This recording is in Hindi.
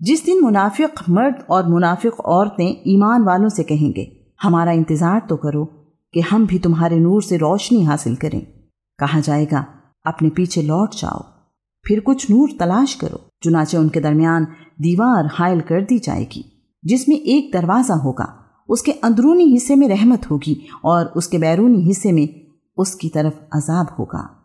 जिस दिन मुनाफिक मर्द और मुनाफिक औरतें ईमान वालों से कहेंगे, हमारा इंतज़ार तो करो कि हम भी तुम्हारे नूर से रोशनी हासिल करें। कहा जाएगा, अपने पीछे लौट जाओ। फिर कुछ नूर तलाश करो, चुनाचे उनके दरमियान दीवार हायल कर दी जाएगी, जिसमें एक दरवाज़ा होगा, उसके अंदरूनी हिस्से में रहमत होगी और उसके बैरूनी हिस्से में उसकी तरफ़ अजाब होगा।